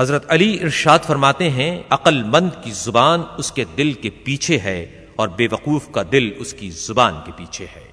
حضرت علی ارشاد فرماتے ہیں، عقل مند کی زبان اس کے دل کے پیچھے ہے اور بے وقوف کا دل اس کی زبان کے پیچھے ہے۔